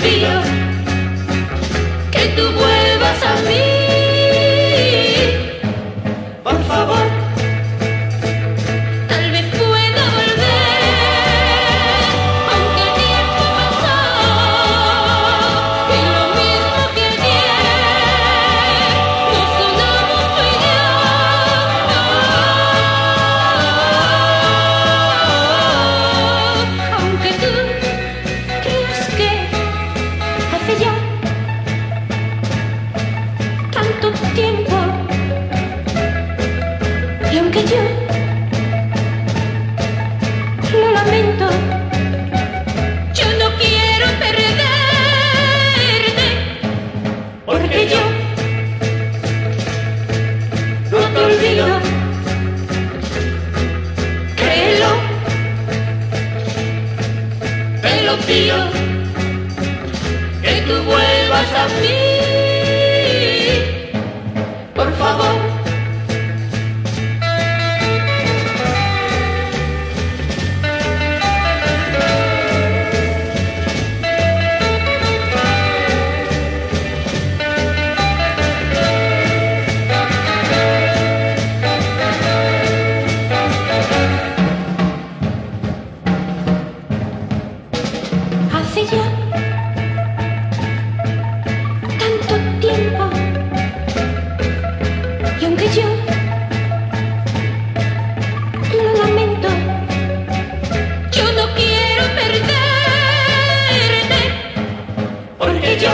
feel que tú vuelvas a mí. Yo tanto tiempo. Y aunque yo lo lamento, yo no quiero perderme porque yo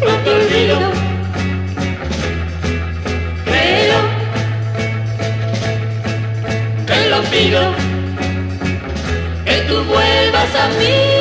lo he pero te lo pido. of me.